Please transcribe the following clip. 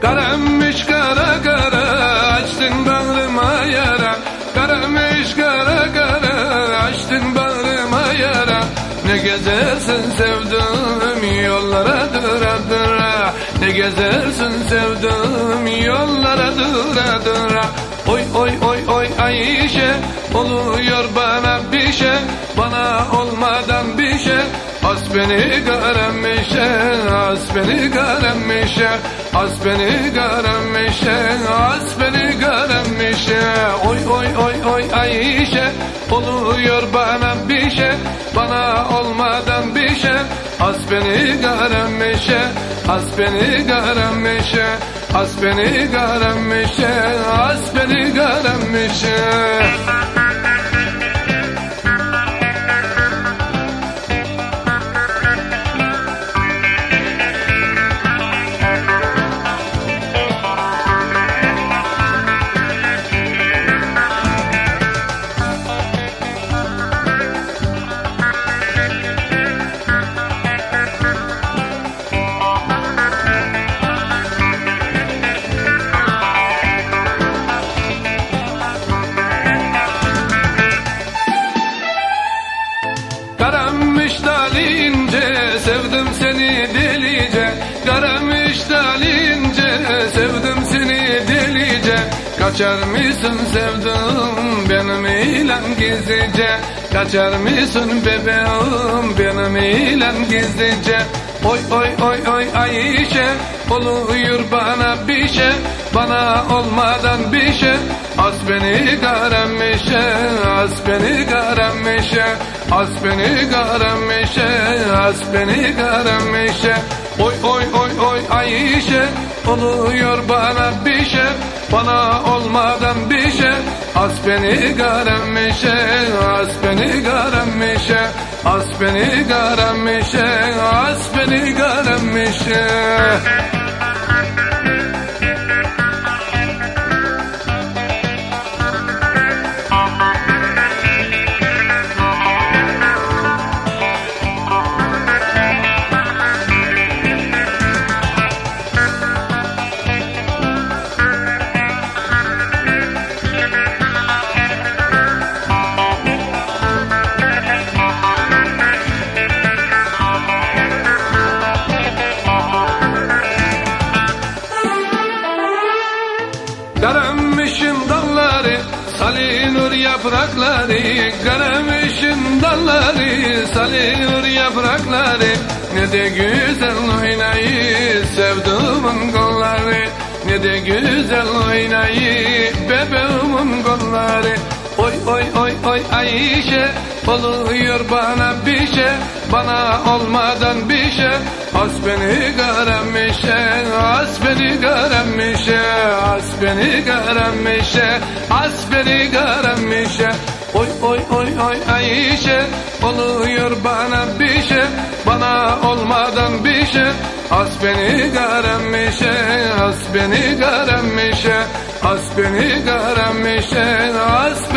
Karamış kara kara açtın bağrıma yara. Karamış kara kara açtın bağrıma yara. Ne gezersin sevdim yollara dıra dıra Ne gezersin sevdim yollara dıra dıra Oy oy oy oy Ayşe oluyor bana bir şey. Bana olmadan bir şey. As beni garamışe, as beni garamışe As beni garamışe, as beni garamışe Oy oy oy oy Ayşe Oluyor bana bir şey. Bana olmadan bir şey. As beni garamışe, as beni garamışe As beni garamışe, as beni garamışe Karamış sevdim seni delice Karamış dalince sevdim seni delice Kaçar mısın sevdim benim ile gizlice. Kaçar mısın bebeğim benim ile gizlice Oy oy oy oy Ayşe oluyor bana bir şey. Bana olmadan bir şey. Az beni garamışe Az beni garamışe Az beni garamışe Az beni garamışe Oy oy oy oy Ayşe oluyor bana bir şey Bana olmadan bir şey. Az beni garamışe Az beni garamışe Az beni garamışe Az beni garamışe Karamışın dalları salinur yaprakları. Karamışın dalları salinur yaprakları. Ne de güzel oynayı sevduğumun kolları Ne de güzel oynayı bebeğimin kolları Oy oy oy oy Ayşe oluyor bana bir şey. Bana olmadan bir şey. As beni garamışe As beni garamışe As beni garamışe As beni garamışe Oy oy oy oy Ayşe oluyor bana bir şey. Bana olmadan bir şey. As beni garamışe As beni garamışe As beni garamışe As